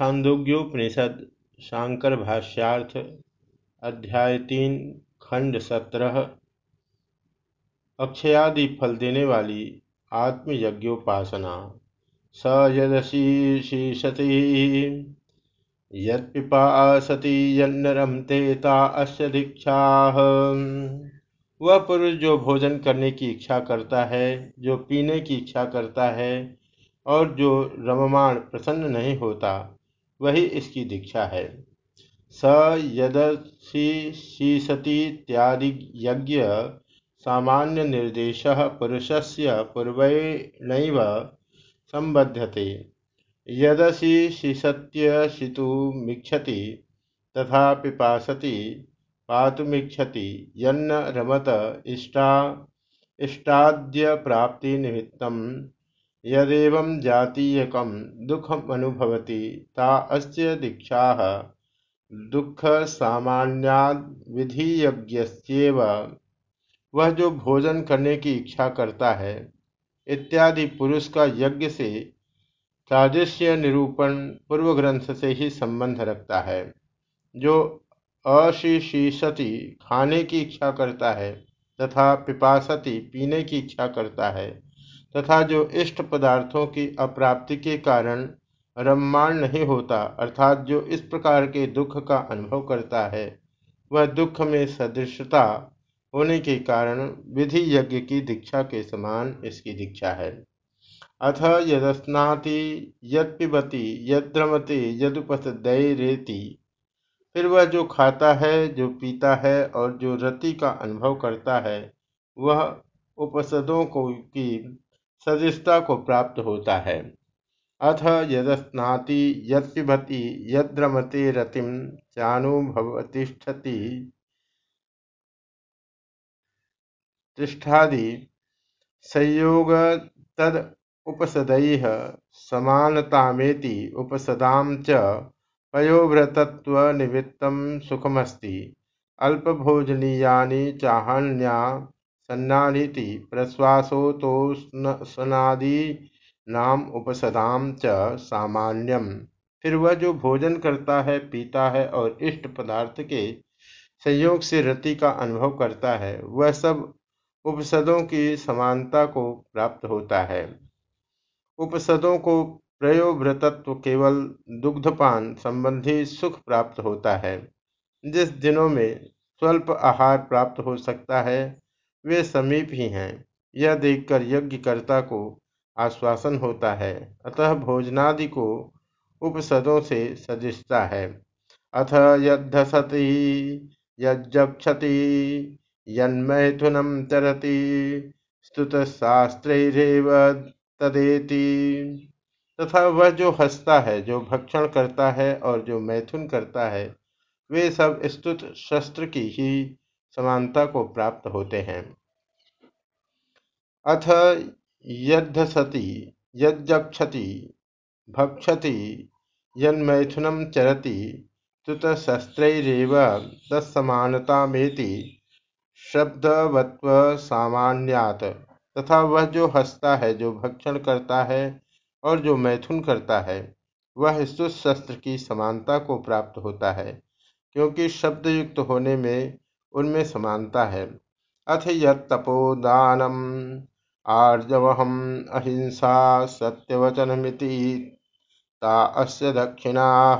छांदोग्योपनिषद शांकर भाष्यार्थ अध्याय तीन, खंड सत्रह। अक्षयादि फल देने वाली आत्मयज्ञोपासना। स यदशीषति यत्पिपासति यन्नरमते अस्य दीक्षा वह पुरुष जो भोजन करने की इच्छा करता है, जो पीने की इच्छा करता है, और जो रममाण प्रसन्न नहीं होता वही इसकी दीक्षा है। स यदशीषतीत्यादि यज्ञ सामान्य निर्देश पुरुषस्य पूर्वेणैव संबध्यते। यदशीषत्यशितुमिच्छति तथा पिपासति पातुमिच्छति यन्न रमत इष्टा इष्टाद्यप्राप्तिनिमित्तं यदेवं जातीयकं दुःखमनुभवति दीक्षाः। दुःखसामान्याद्विधियज्ञस्येव वह जो भोजन करने की इच्छा करता है, इत्यादि पुरुष का यज्ञ से सादृश्य निरूपण पूर्व ग्रंथ से ही संबंध रखता है। जो अशिशीसति खाने की इच्छा करता है तथा पिपासति पीने की इच्छा करता है तथा जो इष्ट पदार्थों की अप्राप्ति के कारण रममाण नहीं होता, अर्थात जो इस प्रकार के दुख का अनुभव करता है, वह दुख में सदृशता होने के कारण विधि यज्ञ की दीक्षा के समान इसकी दीक्षा है। अथ यदस्नाति यदपिबती यद्रमते यदुपसदैरेति फिर वह जो खाता है, जो पीता है और जो रति का अनुभव करता है, वह उपसदों को की सदस्यता को प्राप्त होता है। अथ यदस्नाति यत्पिबति यद्रमते रतिम चानुभवतिष्ठति तिष्ठादि संयोग तद उपसदैः समानतामेति उपसदाम च पयोव्रतत्वनिमित्तं सुखमस्ति। अल्पभोजनीयानि चाहन्या सन्नानीति प्रश्वासोतोषणादि नाम उपसदाम च सामान्यम। फिर वह जो भोजन करता है, पीता है और इष्ट पदार्थ के संयोग से रति का अनुभव करता है, वह सब उपसदों की समानता को प्राप्त होता है। उपसदों को प्रयोव्रतत्व केवल दुग्धपान संबंधी सुख प्राप्त होता है, जिस दिनों में स्वल्प आहार प्राप्त हो सकता है वे समीप ही हैं। यह देखकर यज्ञकर्ता को आश्वासन होता है, अतः भोजनादि को उपसदों से सदृशता है। अथ यद्धसति, यज्जक्षति यन्मैथुनम चरति स्तुतशास्त्रेव तदेति। तथा वह जो हंसता है, जो भक्षण करता है और जो मैथुन करता है, वे सब स्तुत शस्त्र की ही समानता को प्राप्त होते हैं। अथ यद्धसति यज्जक्षति भक्षति यन्मैथुनं चरति तुतशस्त्रैरेव तत्समानतामेति सामान्यात तथा वह जो हंसता है, जो भक्षण करता है और जो मैथुन करता है, वह स्तुत शस्त्र की समानता को प्राप्त होता है, क्योंकि शब्द युक्त होने में उनमें समानता है। अथ यपोदानम आर्जवहम, अहिंसा सत्यवचनमिति, ता अस्य दक्षिणा।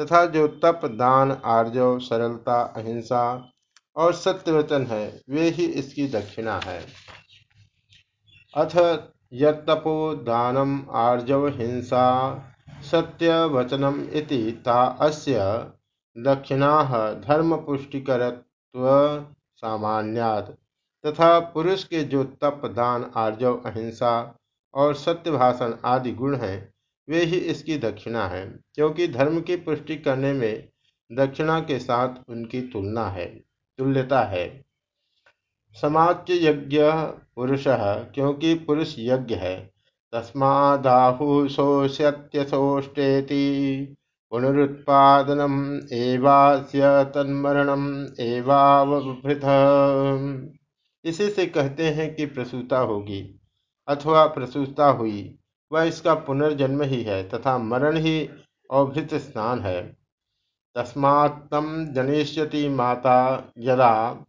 तथा जो तप, दान, आर्जव, सरलता, अहिंसा और सत्यवचन है, वे ही इसकी दक्षिणा है। अथ यपो दानम, आर्जव, हिंसा सत्यवचनम इति, ता अस्य दक्षिणा धर्म पुष्टिकरत्व सामान्यात तथा पुरुष के जो तप, दान, आर्जव, अहिंसा और सत्य भाषण आदि गुण हैं, वे ही इसकी दक्षिणा है, क्योंकि धर्म की पुष्टि करने में दक्षिणा के साथ उनकी तुलना है, तुल्यता है। समाज यज्ञ पुरुष, क्योंकि पुरुष यज्ञ है, तस्मादाहु सोष्यत्यसोष्टेति पुनरुत्पादनम एवास्य तन्मरणम एवावभृत इसी से कहते हैं कि प्रसूता होगी, अथवा प्रसूता हुई, वह इसका पुनर्जन्म ही है, तथा मरण ही अवभृत स्नान है। तस्मात्तम जनिष्यति माता, यदा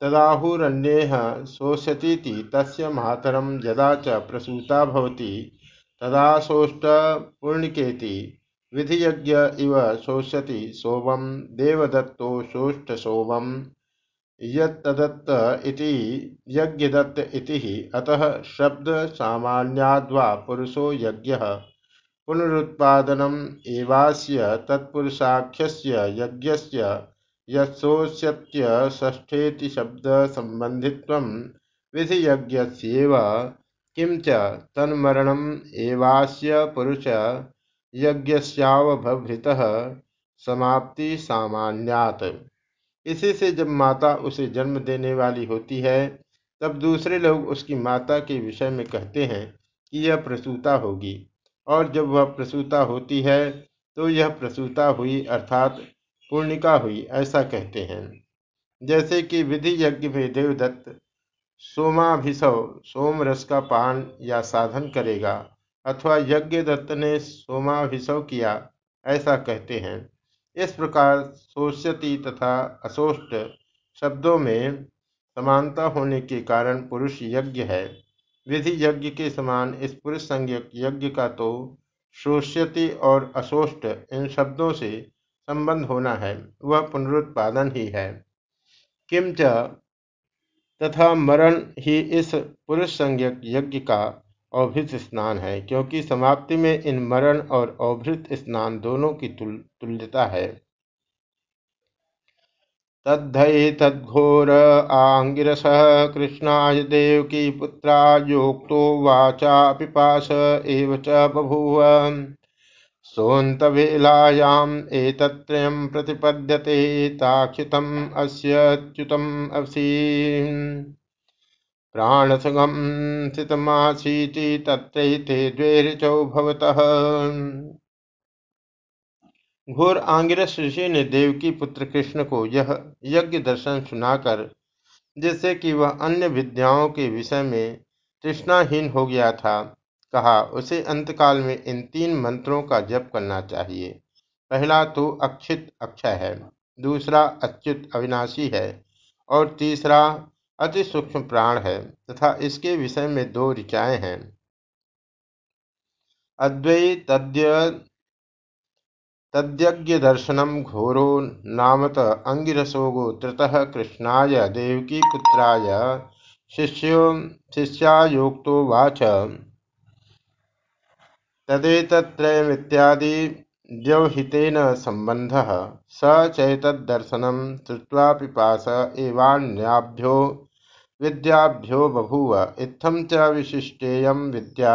तदाहुरन्येह शोष्यतीति तस्य मातरं यदा च प्रसूता भवति, तदा शोष्टपूर्णिकेति विधियज्ञ इव शोष्यति सोमं, देवदत्तो शोष्टसोमं यत्तदत्त इति, यज्ञदत्त इति अतः शब्द सामान्याद्वा पुरुषो यज्ञः। पुनरुत्पादनम एवास्य तत्पुरुषाख्यस्य यज्ञस्य यशोष्यत्यष्ठेति शब्द संबंधित्वं विधियज्ञस्येव। किं च तन्मरणम् एवास्य पुरुष यज्ञस्यावभृतः समाप्ति सामान्यात। इसी से जब माता उसे जन्म देने वाली होती है, तब दूसरे लोग उसकी माता के विषय में कहते हैं कि यह प्रसूता होगी। और जब वह प्रसूता होती है तो यह प्रसूता हुई अर्थात पूर्णिका हुई, ऐसा कहते हैं। जैसे कि विधि यज्ञ में देवदत्त सोमाभिसव सोम रस का पान या साधन करेगा अथवा यज्ञ दत्त ने सोमाभिसव किया, ऐसा कहते हैं। इस प्रकार सोष्यति तथा असोष्ट शब्दों में समानता होने के कारण पुरुष यज्ञ है। विधि यज्ञ के समान इस पुरुष संज्ञक यज्ञ का तो शोष्यति और अशोष्ट इन शब्दों से संबंध होना है, वह पुनरुत्पादन ही है। किंच तथा मरण ही इस पुरुष संज्ञक यज्ञ का अवभृत स्नान है क्योंकि समाप्ति में इन मरण और अवभृत स्नान दोनों की तुल, तुल्यता है। तद्धैतद्घोर आङ्गिरसः कृष्णाय पुत्रा योक्तो वाचा पिपास एव बभूव। सोऽन्तवेलायाम् एतत्त्रयं प्रतिपद्यते ताक्षितम् अस्यच्युतम् अवसि प्राणसुगं स्थितमासीति तत्रैते द्वे ऋचौ भवतः। घोर आंगिरस ऋषि ने देवकी पुत्र कृष्ण को यह यज्ञ दर्शन सुनाकर, जिससे कि वह अन्य विद्याओं के विषय में तृष्णाहीन हो गया था, कहा, उसे अंतकाल में इन तीन मंत्रों का जप करना चाहिए। पहला तो अक्षित अक्षय है, दूसरा अच्युत अविनाशी है, और तीसरा अति सूक्ष्म प्राण है तथा इसके विषय में दो ऋचाएँ हैं। अद्वैत तद्यज्ञदर्शनं घोरो नामत अङ्गिरसो गोत्रतः कृष्णाय देवकीपुत्राय शिष्यो, शिष्यायोक्तो वाच। तदेतत्त्रयमित्यादि व्यवहितेन सम्बन्धः। स चैतद्दर्शनं श्रुत्वा पिपास एवान्याभ्यो विद्याभ्यो बभूव, इत्थं च विशिष्टेयं विद्या।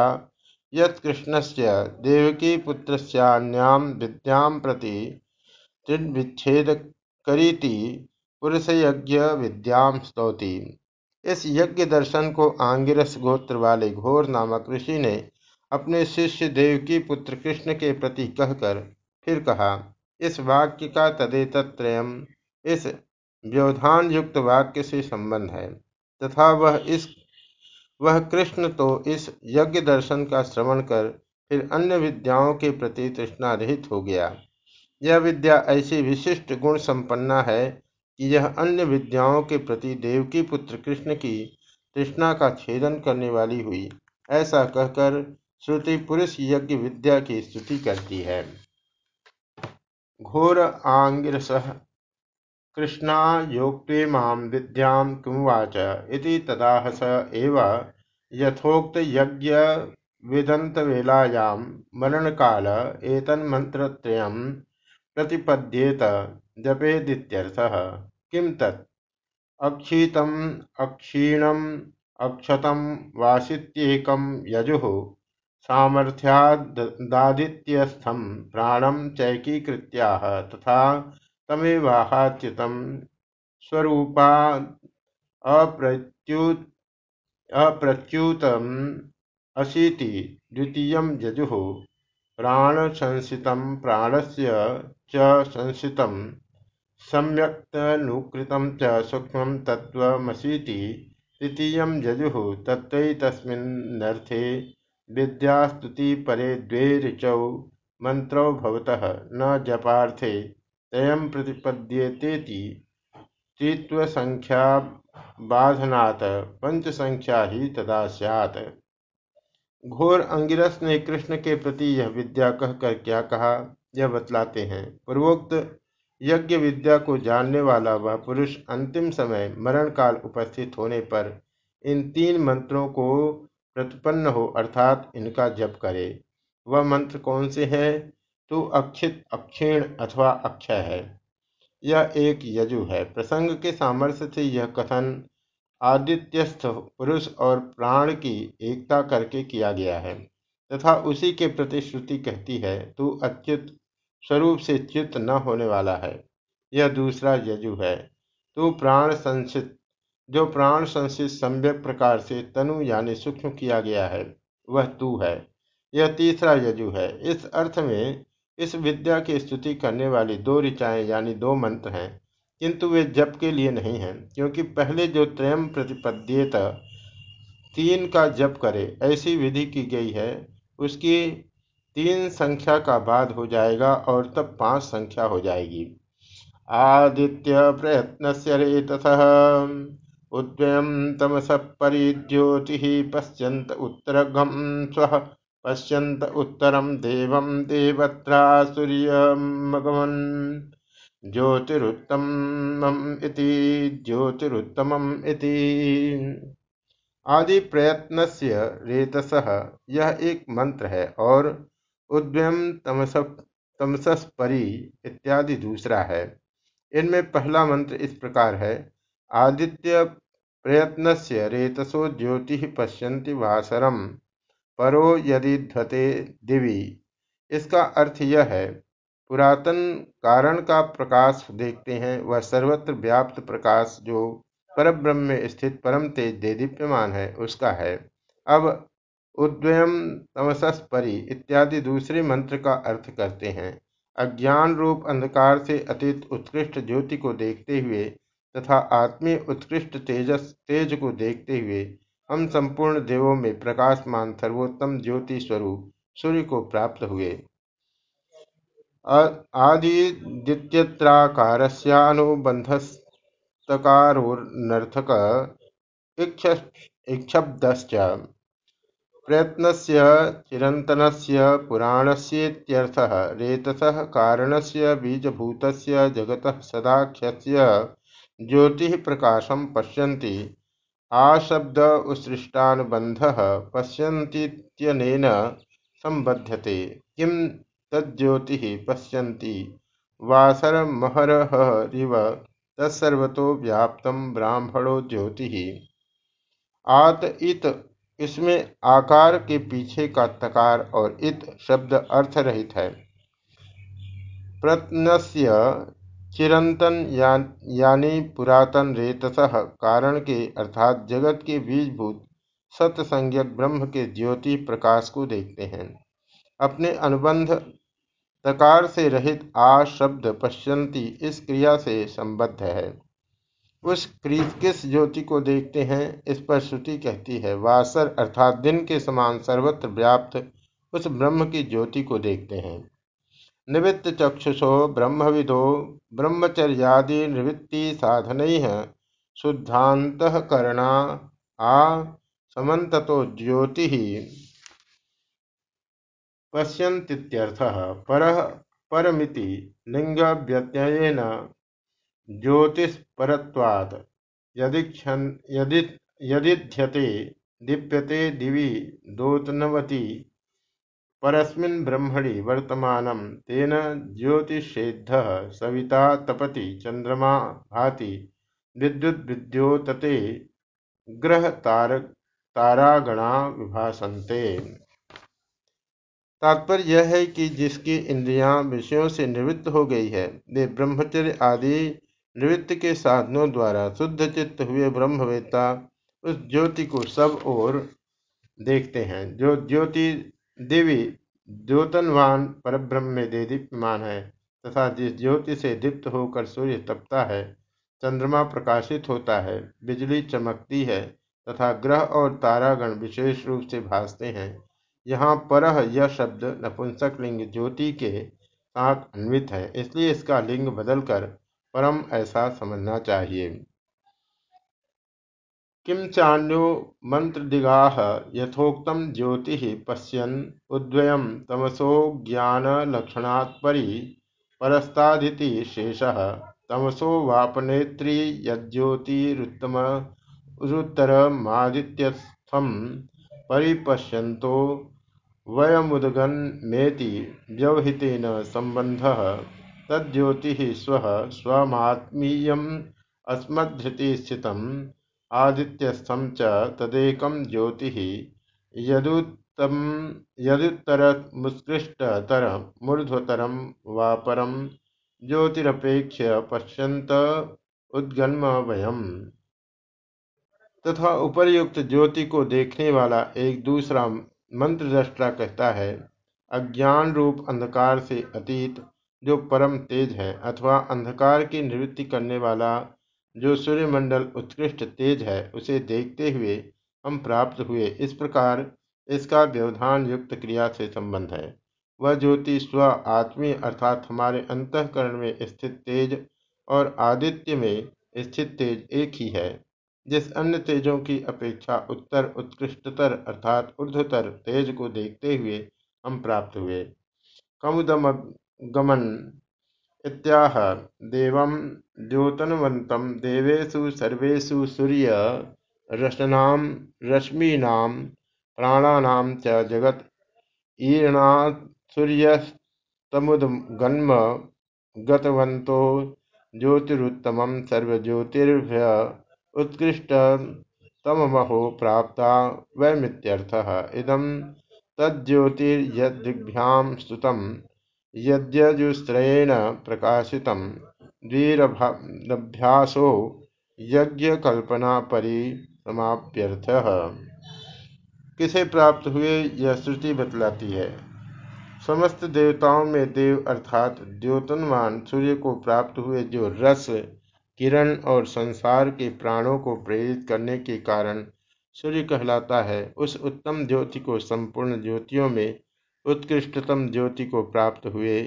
यत्कृष्णस्य देवकीपुत्रस्यान्यां विद्यां प्रति पुरुषयज्ञ विद्यां स्तौति। इस यज्ञ दर्शन को आंगिरस गोत्र वाले घोर नामक ऋषि ने अपने शिष्य देवकी पुत्र कृष्ण के प्रति कहकर फिर कहा, इस वाक्य का तदेतत्रयम इस व्यवधान युक्त वाक्य से संबंध है। तथा वह इस, वह कृष्ण तो इस यज्ञ दर्शन का श्रवण कर फिर अन्य विद्याओं के प्रति तृष्णा रहित हो गया। यह विद्या ऐसी विशिष्ट गुण संपन्ना है कि यह अन्य विद्याओं के प्रति देवकी पुत्र कृष्ण की तृष्णा का छेदन करने वाली हुई, ऐसा कहकर श्रुति पुरुष यज्ञ विद्या की स्तुति करती है। घोर आंगिरस कृष्णायोक्तेमां विद्यां किमुवाच? इति तदाहस एव यथोक्तयज्ञविदन्तवेलायां मरणकाल एतन्मन्त्रत्रयं प्रतिपद्येत जपेदित्यर्थः। किं तत्? अक्षितम् अक्षीणम् अक्षतं वासित्येकं यजुः सामर्थ्यादादित्यस्थं प्राणं चैकीकृत्याह तथा तमेवाहाच्युतं स्वरूपादप्रच्युत अप्रच्युतम् अशीति द्वितीयं यजुः। प्राणसंसितं प्राणस्य च संसितं सम्यक्तनुकृतं सूक्ष्मं तत्त्वमसीति तृतीयं यजुः। तत्त्वैतस्मिन्नर्थे विद्यास्तुतिपरे द्वे ऋचौ मंत्रो भवतः। न जपार्थे तयम प्रतिपद्येतेति। पंच संख्या ही तदा स्यात्। घोर अंगिरस ने कृष्ण के प्रति यह विद्या कहकर क्या कहा? यह बतलाते हैं। पूर्वोक्त यज्ञ विद्या को जानने वाला वह पुरुष अंतिम समय मरण काल उपस्थित होने पर इन तीन मंत्रों को प्रतिपन्न हो, अर्थात इनका जप करे। वह मंत्र कौन से हैं? तो अक्षित, अक्षीण अथवा अक्षय है। यह एक यजु है। प्रसंग के सामर्थ्य से यह कथन आदित्यस्थ पुरुष और प्राण की एकता करके किया गया है तथा उसी के प्रति श्रुति कहती है, तू अच्युत स्वरूप से च्युत न होने वाला है। यह दूसरा यजु है। तू प्राण संसित, जो प्राण संसित सम्यक प्रकार से तनु यानी सूक्ष्म किया गया है, वह तू है। यह तीसरा यजु है। इस अर्थ में इस विद्या की स्तुति करने वाली दो ऋचाएँ, यानी दो मंत्र हैं, किंतु वे जप के लिए नहीं हैं, क्योंकि पहले जो त्रयम प्रतिपद्येत, तीन का जप करे, ऐसी विधि की गई है, उसकी तीन संख्या का बाद हो जाएगा और तब पाँच संख्या हो जाएगी। आदित्य प्रयत्न से रेतस उद्वयम तमस परिज्योति पश्यंत उत्तरघम स्व। पश्यंत उत्तरम देवम देवत्रा सूर्यमगमन ज्योतिरुत्तमम इति ज्योतिरुत्तमम इति। आदि प्रयत्न से रेतस यह एक मंत्र है और उद्यम तमस, तमसस्परी इत्यादि दूसरा है। इनमें पहला मंत्र इस प्रकार है आदित्य प्रयत्न से रेतसो ज्योति पश्यन्ति वासरम। परो यदि ध्वते दिवी। इसका अर्थ यह है, पुरातन कारण का प्रकाश देखते हैं, वह सर्वत्र व्याप्त प्रकाश जो परब्रह्म में स्थित परम तेज दे दीप्यमान है, उसका है। अब उद्वयम तमसस्परी इत्यादि दूसरे मंत्र का अर्थ करते हैं। अज्ञान रूप अंधकार से अतीत उत्कृष्ट ज्योति को देखते हुए तथा आत्मीय उत्कृष्ट तेजस, तेज को देखते हुए हम संपूर्ण देवों में प्रकाशमान सर्वोत्तम ज्योति स्वरूप सूर्य को प्राप्त हुए। आदिदित्यत्राकारस्यानुबन्धस्तकारोनर्थक इक्षब्दश्च प्रयत्नस्य चिरन्तनस्य पुराणस्येत्यर्थः रेतसः कारणस्य बीजभूतस्य जगतः सदाख्यस्य ज्योतिः प्रकाशं पश्यन्ति। आशब्द उत्सृष्टानुबन्धः पश्यन्तीत्यनेन सम्बध्यते। किं तज्ज्योति पश्यन्ति? वासरमहरहरिव तत्सर्वतो व्याप्त ब्राह्मणो ज्योति। आत इत, इसमें आकार के पीछे का तकार और इत शब्द अर्थ रहित है। प्रत्नस्य चिरंतन या, यानी पुरातन रेतस कारण के अर्थात जगत के बीजभूत सत्संज्ञक ब्रह्म के ज्योति प्रकाश को देखते हैं। अपने अनुबंध तकार से रहित आ शब्द पश्यंती इस क्रिया से संबद्ध है। उस किस ज्योति को देखते हैं इस पर श्रुति कहती है वासर अर्थात दिन के समान सर्वत्र व्याप्त उस ब्रह्म की ज्योति को देखते हैं। निवृत्त चक्षुषो ब्रह्मविदो ब्रह्मचर्यादि निवृत्ति साधन शुद्धांतकरणा आ समतो ज्योति। पश्यन्तीत्यर्थः परः परमिति लिङ्गव्यत्ययेन ज्योतिष्परत्वात् यदिध्यते दीप्यते दिवि दोतनवती परस्मिन् ब्रह्मणि वर्तमानं। तेन ज्योतिषेद्धः सविता तपति चन्द्रमा भाति विद्युद्विद्योतते ग्रहतारागणा विभासन्ते। तात्पर्य यह है कि जिसकी इंद्रियाँ विषयों से निवृत्त हो गई है, वे ब्रह्मचर्य आदि निवृत्त के साधनों द्वारा शुद्ध चित्त हुए ब्रह्मवेत्ता उस ज्योति को सब ओर देखते हैं, जो ज्योति देवी द्योतनवान परब्रह्म में दे दीप्यमान है, तथा जिस ज्योति से दीप्त होकर सूर्य तपता है, चंद्रमा प्रकाशित होता है, बिजली चमकती है, तथा ग्रह और तारागण विशेष रूप से भासते हैं। यहाँ परह यह शब्द नपुंसक लिंग ज्योति के साथ अन्वित है, इसलिए इसका लिंग बदलकर परम ऐसा समझना चाहिए। किम चान्यो मंत्रदिगाः यथोक्तम ज्योति पश्यन् उद्वयं तमसो ज्ञानलक्षणात्परि परस्तादिति शेषः। तमसो वापनेत्री यज्ज्योतिरुत्तरमादित्यस्थं परिपश्यन्तो वयमुदगन्मेति व्यवहितेन सम्बन्धः। तज्ज्योतिः स्वः स्वमात्मीयम् अस्मद्धृति स्थितम् आदित्यस्थं च तदेकं ज्योतिः यदुत्तरमुत्कृष्टतरमूर्ध्वतरं वा परं ज्योतिरपेक्ष्य पश्यन्त उद्गन्म वयम् तथा उपर्युक्त ज्योति को देखने वाला एक दूसरा मंत्रदृष्टा कहता है अज्ञान रूप अंधकार से अतीत, जो परम तेज है, अथवा अंधकार की निवृत्ति करने वाला जो सूर्यमंडल उत्कृष्ट तेज है, उसे देखते हुए हम प्राप्त हुए। इस प्रकार इसका व्यवधान युक्त क्रिया से संबंध है। वह ज्योति स्व आत्मीय अर्थात हमारे अंतकरण में स्थित तेज और आदित्य में स्थित तेज एक ही है, जिस अन्य तेजों की अपेक्षा उत्तर, उत्कृष्टतर अर्थात ऊर्ध्वतर तेज को देखते हुए हम प्राप्त हुए। कमुदम गमन इत्याह। देवं द्योतनवन्तं, देवेषु सर्वेषु सूर्यरश्नां रश्मीनां, प्राणानां च जगत्। ईरणात् सूर्यस्तमुद्गन्म, गतवन्तो ज्योतिरुत्तमं सर्वज्योतिर्भ्य उत्कृष्टतममहो प्राप्ता वयमित्यर्थः इदं तज्ज्योतिर्यदृग्भ्यां स्तुतं यद्यजुस्त्रयेण प्रकाशित द्विरभ्यासो यज्ञकल्पना परिसमाप्यर्थ किसे प्राप्त हुए यह श्रुति बतलाती है? समस्त देवताओं में देव अर्थात द्योतनवान सूर्य को प्राप्त हुए जो रस, किरण और संसार के प्राणों को प्रेरित करने के कारण सूर्य कहलाता है, उस उत्तम ज्योति को संपूर्ण ज्योतियों में उत्कृष्टतम ज्योति को प्राप्त हुए।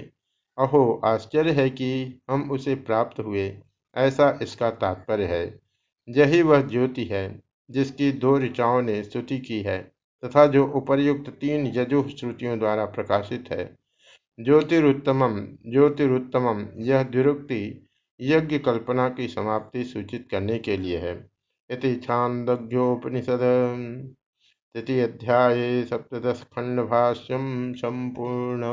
अहो, आश्चर्य है कि हम उसे प्राप्त हुए। ऐसा इसका तात्पर्य है। यही वह ज्योति है, जिसकी दो ऋचाओं ने स्तुति की है, तथा जो उपर्युक्त तीन यजु श्रुतियों द्वारा प्रकाशित है। ज्योतिरुत्तमम ज्योतिरुत्तमम, यह द्विरुक्ति यज्ञ कल्पना की समाप्ति सूचित करने के लिए है। इति छांदोपनिषद तृतीय अध्याय सप्तश खंड भाष्यम संपूर्ण